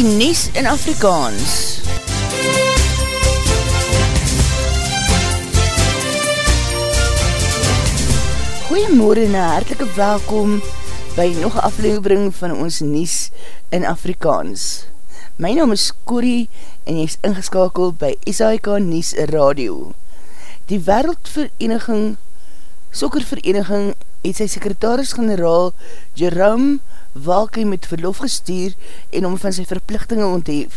die Nies in Afrikaans. Goeiemorgen en hartelike welkom by nog aflevering van ons Nies in Afrikaans. My naam is Corrie en jy is ingeskakeld by SAIK Nies Radio. Die Wereldvereniging, Sokkervereniging, het sy sekretaris-generaal Jerome Walkie met verlof gestuur en om van sy verplichtinge onthef.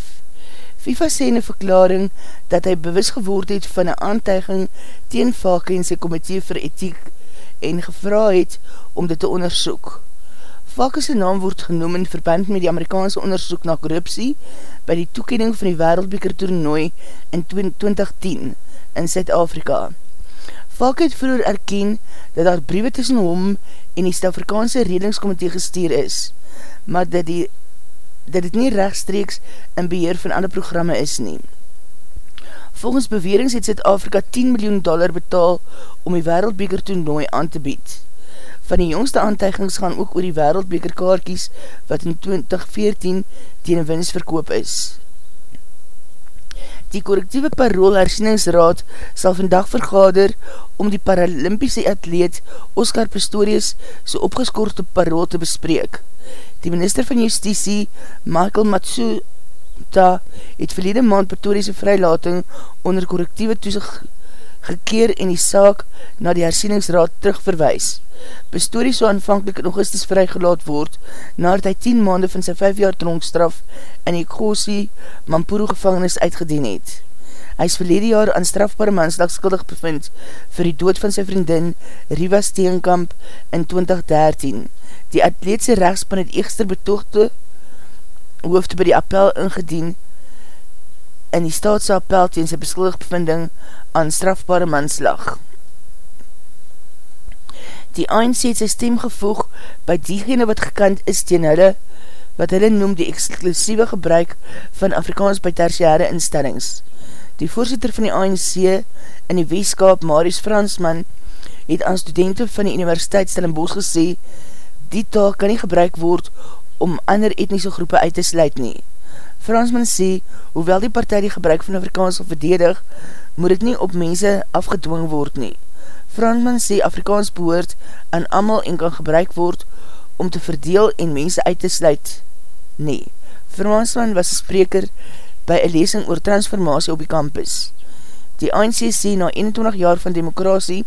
FIFA sê in verklaring dat hy bewus geword het van een aantuiging teen Valkie en sy komitee vir ethiek en gevra het om dit te onderzoek. Valkie sy naam word genoem in verband met die Amerikaanse onderzoek na korruptie by die toekening van die wereldbeker toernooi in 2010 in Zuid-Afrika. Valk het vroeger erken dat daar briewe tussen hom en die Stafrikaanse redingskomitee gestuur is, maar dat, die, dat dit nie rechtstreeks in beheer van ander programme is nie. Volgens bewerings het Zuid-Afrika 10 miljoen dollar betaal om die wereldbeker toernooi aan te bied. Van die jongste aantuigings gaan ook oor die wereldbeker kaarkies wat in 2014 teen winst verkoop is. Die correctieve parool hersieningsraad sal vandag vergader om die Paralympiese atleet Oscar Pistorius so opgeskorte parool te bespreek. Die minister van justitie, Michael Matsuta, het verlede maand Pistorius' vrylating onder correctieve toezicht gekeer en die saak na die hersieningsraad terugverwijs. Bestorie so aanvankelijk in augustus vrygelaat word, nadat hy 10 maande van sy 5 jaar tronkstraf in die Kosi Mampuru gevangenis uitgedien het. Hy is verlede jaar aan strafbare manslag skuldig bevind vir die dood van sy vriendin Riva Steenkamp in 2013. Die atleetse rechtspan het eegster betoogde hoofd by die appel ingedien in die staatse appel tegen sy beskuldig bevinding aan strafbare manslag. Die ANC het sy stem gevoeg by diegene wat gekant is teen hulle, wat hulle noem die exclusieve gebruik van Afrikaans by tertiare instellings. Die voorzitter van die ANC in die weeskap, Marius Fransman, het aan studenten van die Universiteit Stellenbosch gesê, die taal kan nie gebruik word om ander etnische groepe uit te sluit nie. Fransman sê, hoewel die partij die gebruik van Afrikaans sal verdedig, moet het nie op mense afgedwing word nie. Fransman sê Afrikaans behoort aan amal en kan gebruik word om te verdeel en mense uit te sluit. Nee, Fransman was spreker by een lesing oor transformatie op die campus. Die ANC sê na 21 jaar van demokrasie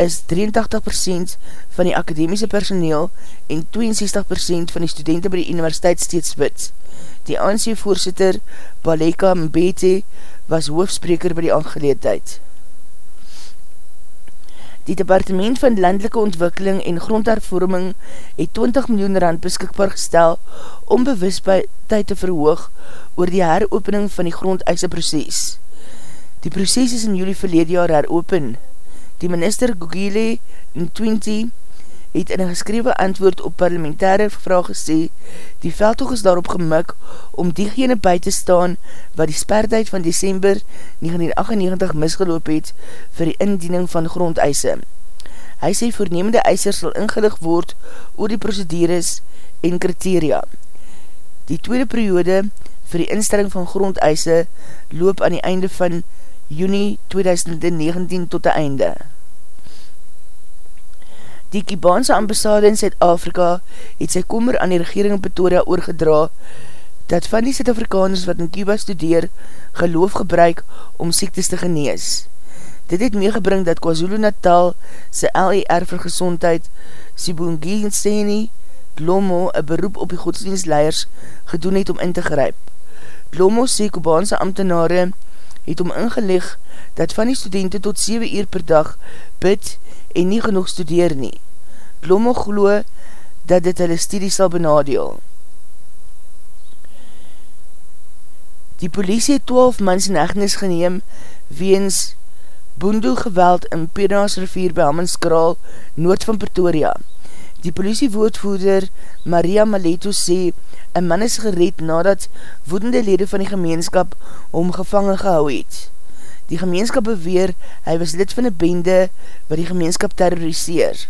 is 83% van die akademiese personeel en 62% van die studenten by die universiteit steeds wit. Die ANC voorzitter Baleka Mbete was hoofspreker by die aangeleedheid. Die Departement van Landelike Ontwikkeling en Grondhervorming het 20 miljoen rand beskikbaar gestel om bewustheid te verhoog oor die heropening van die grondeise proces. Die proces is in juli verlede jaar heropen. Die minister Gugile in 20 het in een geskrewe antwoord op parlementaire vraag gesê, die veldtoog is daarop gemik om diegene by te staan wat die spertijd van december 1998 misgeloop het vir die indiening van grondeise. Hy sê voornemende eisers sal ingelig word oor die procedures en kriteria. Die tweede periode vir die instelling van grondeise loop aan die einde van juni 2019 tot die einde. Die Kibaanse ambassade in Zuid-Afrika het sy kommer aan die regering in Pretoria oorgedra dat van die Zuid-Afrikaners wat in Cuba studeer geloof gebruik om siektes te genees. Dit het meegebring dat KwaZulu-Natal sy LER vir gezondheid Sibungi Nseni Lomo een beroep op die godsdienstleiers gedoen het om in te gryp. Lomo sê Kubaanse ambtenare het om ingelig dat van die studenten tot 7 uur per dag bid en nie genoeg studeer nie. Blomme glo dat dit hulle studie sal benadeel. Die polisie het 12 mans in echtenis geneem weens boendoel geweld in Peernaas rivier by Hammanskraal, noord van Pretoria. Die polisie woordvoerder Maria Maleto sê, een man is gereed nadat woedende lede van die gemeenskap om gevangen gehou het. Die gemeenskap beweer, hy was lid van een bende wat die gemeenskap terroriseer.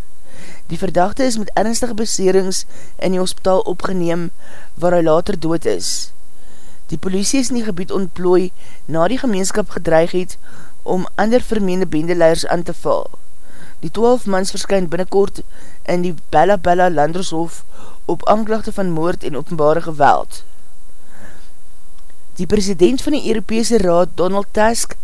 Die verdachte is met ernstige beserings in die hospitaal opgeneem waar hy later dood is. Die politie is in die gebied ontplooi na die gemeenskap gedreig het om ander vermeende bendeleiders aan te val. Die 12 mans verskyn binnenkort in die Bella Bella Landershof op aanklachte van moord en openbare geweld. Die president van die Europese Raad, Donald Tusk,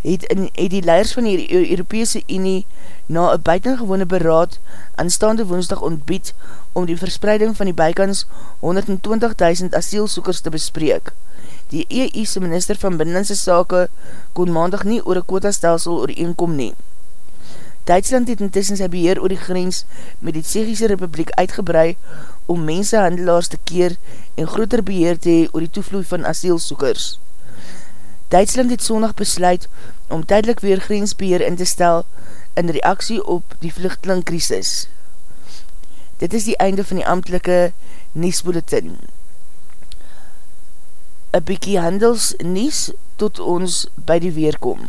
het, in, het die leiders van die Europese Unie na een buitengewone beraad aanstaande woensdag ontbied om die verspreiding van die bykans 120.000 asielsoekers te bespreek. Die EU-se minister van Binnenlandse Sake kon maandag nie oor een quotastelsel ooreenkom neem. Duitsland het intussen sy beheer oor die grens met die Tsechiese Republiek uitgebrei om mensenhandelaars te keer en groter beheer te hee oor die toevloei van asielsoekers. Duitsland het sondag besluit om tydelik weer grensbeheer in te stel in reaksie op die vluchtelingkrisis. Dit is die einde van die amtelike Niesbulletin. Een bykie handels Nies tot ons by die weerkom.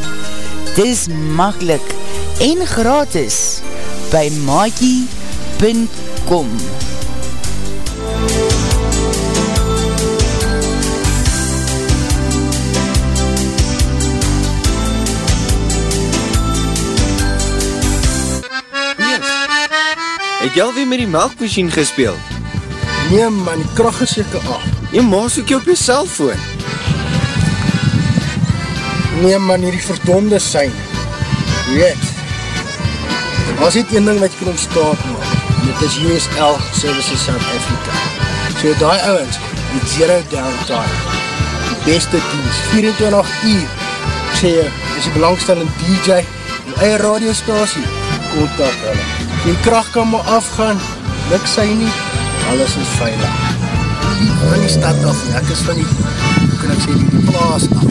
Dis makkelijk en gratis by maakie.com Het jy alweer met die melkmachine gespeeld? Nee man, die kracht is jyke af. Jy maas ook jy op jy cellfoon. Nee man, hier die verdonde sein. Weet, was dit een ding wat jy kan ontstaat maak. Dit is USL Services South Africa. So die ouwens, die zero downtime. Die beste dienst, 24 uur. Ek sê jy, is die belangstellende DJ, die eie radiostasie, kontak hulle. Die kracht kan maar afgaan, luk sy nie, alles is veilig. Van die stad af, ek is van die, hoe kan ek sê, die plaas af.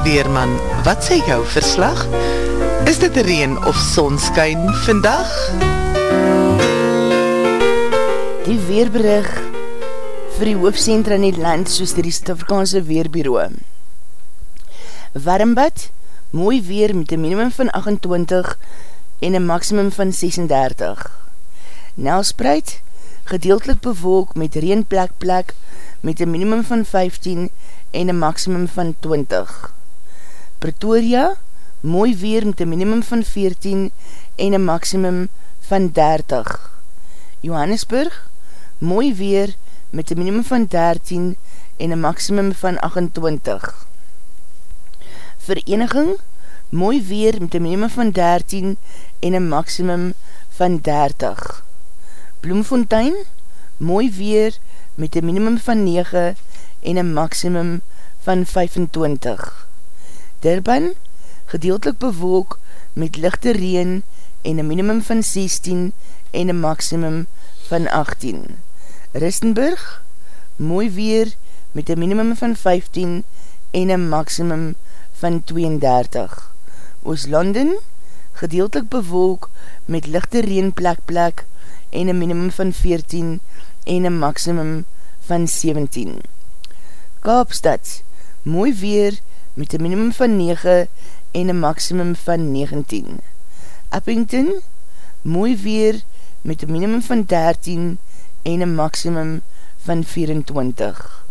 Weerman, wat sê jou verslag? Is dit reen of sonskyn vandag? Die weerberig vir die hoofdcentra in die land soos die Stafrikaanse Weerbureau. Warmbad, mooi weer met een minimum van 28 en een maximum van 36. Nelspreid, gedeeltelik bewolk met reenplek plek met een minimum van 15 en een maximum van 20. Pretoria, mooi weer met een minimum van 14 en een maximum van 30. Johannesburg, mooi weer met een minimum van 13 en een maximum van 28. Vereniging, mooi weer met een minimum van 13 en een maximum van 30. Bloemfontein, mooi weer met een minimum van 9 en een maximum van 25. Durban, gedeeltelik bewolk met lichte reen en een minimum van 16 en een maximum van 18. Ristenburg, mooi weer met een minimum van 15 en een maximum van 32. Ooslanden, gedeeltelik bewolk met lichte reen plek plek en een minimum van 14 en een maximum van 17. Kaapstad, mooi weer met een minimum van 9 en een maximum van 19. Uppington, mooi weer met een minimum van 13 en een maximum van 24.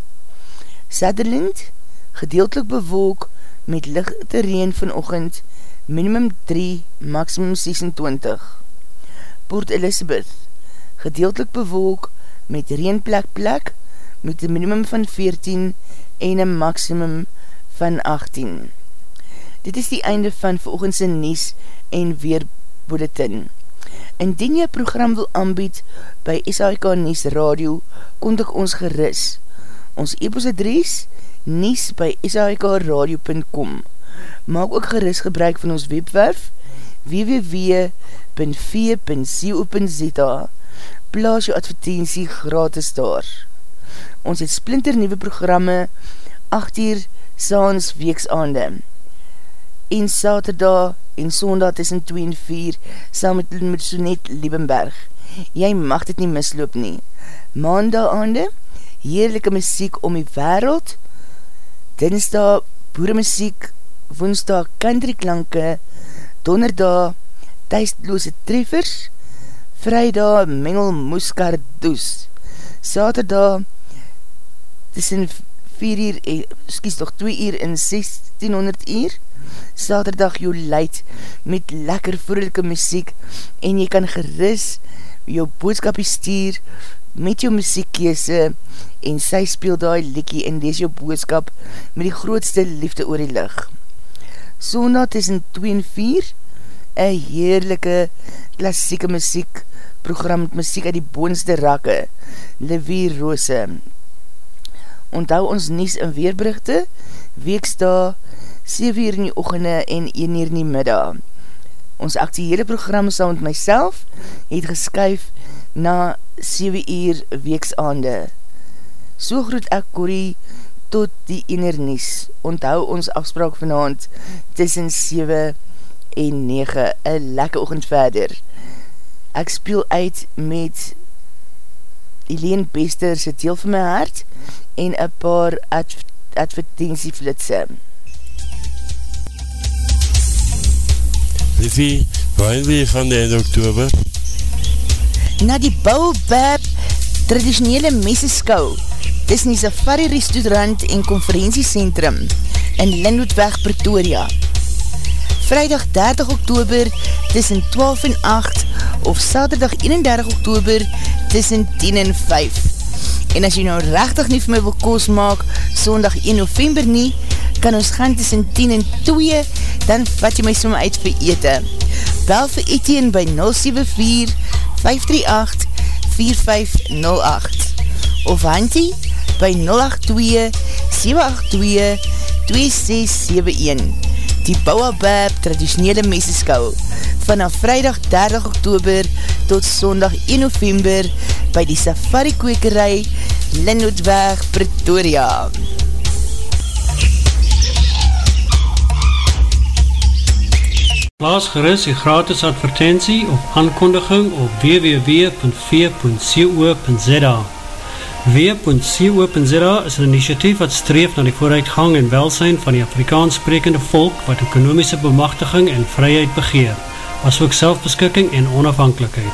Sutherland, gedeeltelik bewolk met lichte reen vanochtend, minimum 3, maximum 26. Port Elizabeth, gedeeltelik bewolk met reen plek plek, met een minimum van 14 en een maximum van 18. Dit is die einde van volgendse Nies en Weerbulletin. Indien jy program wil aanbied by SAIK Nies Radio, kontak ons geris. Ons e-post adres, nies by sikradio.com Maak ook geris gebruik van ons webwerf www.v.co.za Plaas jou advertentie gratis daar. Ons het splinter nieuwe programme 8 uur saans weeksaande. En saterdag en sondag tussen 2 en 4 saam met, Sonet Liebenberg. Jy mag dit nie misloop nie. Maandag aande, heerlijke muziek om die wereld, dinsdag boeremuziek, woensdag countryklanke, donderdag thuisloose treffers, vrijdag mengel moeskardoes, saterdag tussen 4 uur, eh, skies toch 2 uur en 1600 uur, saterdag jou leid met lekker vroelike muziek en jy kan geris jou boodskapie stuur met jou muziekkeese en sy speel die likkie en lees jou boodskap met die grootste liefde oor die licht. Sondag tussen 2 en 4, een heerlijke klassieke muziek program met muziek uit die boonste rakke, Levi Rose. Onthou ons nies en weerberichte, weeksta, 7 uur in die ochende en 1 uur in die middag. Ons actiehele program saam met myself het geskyf na 7 uur weeksaande. So groet ek Corrie tot die enernies. Onthou ons afspraak vanavond tussen 7 en 9. Een lekker oogend verder. Ek speel uit met Helene Bester sy deel van my hart en een paar adv advertentieflitse. Liffie, waarin wil jy gaan die einde oktober? Na die Baobab traditionele meseskou dis in die Safari Restaurant en Conferentiecentrum in Lindhoedweg, Pretoria. Vrijdag 30 oktober tussen 12 en 8 of Saterdag 31 oktober tussen 10 en 5. En as jy nou rechtig nie vir my wil koos maak, sondag 1 november nie, kan ons gaan tussen 10 en 2, dan vat jy my som uit vir ete. Bel vir Etienne by 074-538-4508 of Hantie by 082-782-2671 Die Bouwabab traditionele meseskou vanaf vrijdag 30 oktober tot sondag 1 november by die Safari Kwekerij Linnootweg Pretoria. Plaas gerust die gratis advertentie of aankondiging op www.v.co.za W.co.za is een initiatief wat streef na die vooruitgang en welsijn van die Afrikaans sprekende volk wat ekonomische bemachtiging en vryheid begeer, as ook selfbeskikking en onafhankelijkheid.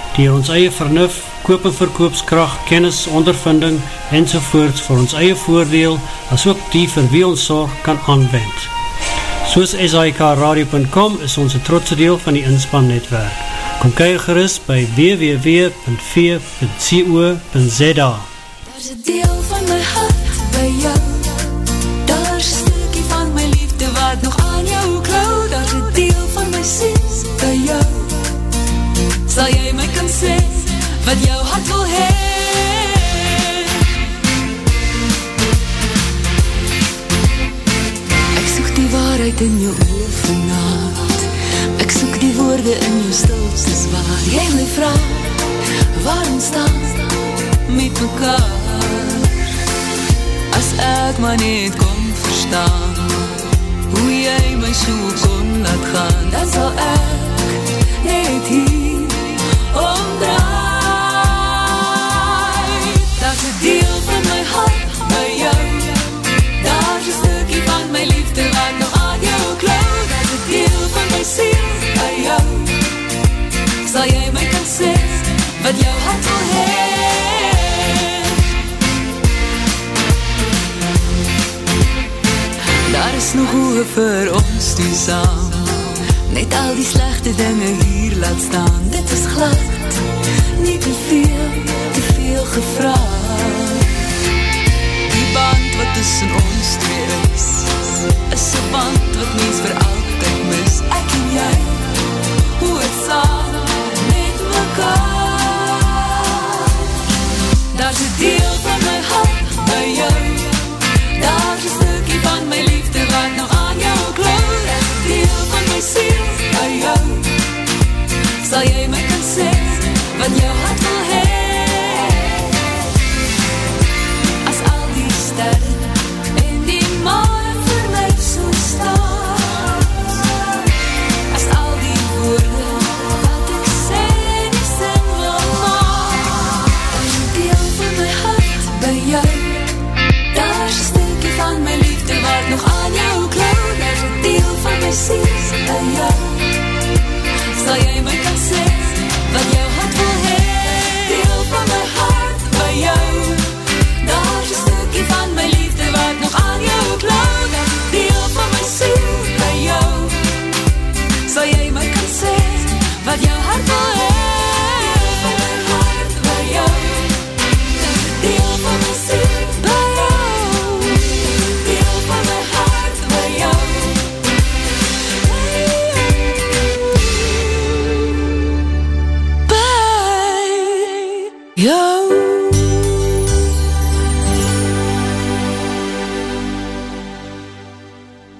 die ons eie vernuf, koop en verkoopskracht, kennis, ondervinding en sovoorts vir ons eie voordeel as ook die vir wie ons zorg kan aanwend. Soos SIKRadio.com is ons een trotse deel van die inspannetwerk. Kom kyk gerust by www.v.co.za Daar is een deel van my hart by jou wat jou hart wil hee Ek soek die waarheid in jou oor vanavond Ek soek die woorde in jou stilste zwaar. Jy my vraag, waarom staan met mekaar? As ek maar net kon verstaan Hoe jy my so kon laat gaan Dan sal ek net hier is nog hoe vir ons toe saam Net al die slechte dinge hier laat staan. Dit is glad, nie te veel, te veel gevraag Die band wat tussen ons twee is Is een band wat mens vir altyd mis. Ek en jy, hoe het saam met mekaar? Daar is een deel van my hart by jou. Daar is stukkie van my liefde wat nog aan jou een deel van my siel by jou Sal jy my kan sê wat jou hart wil hee deel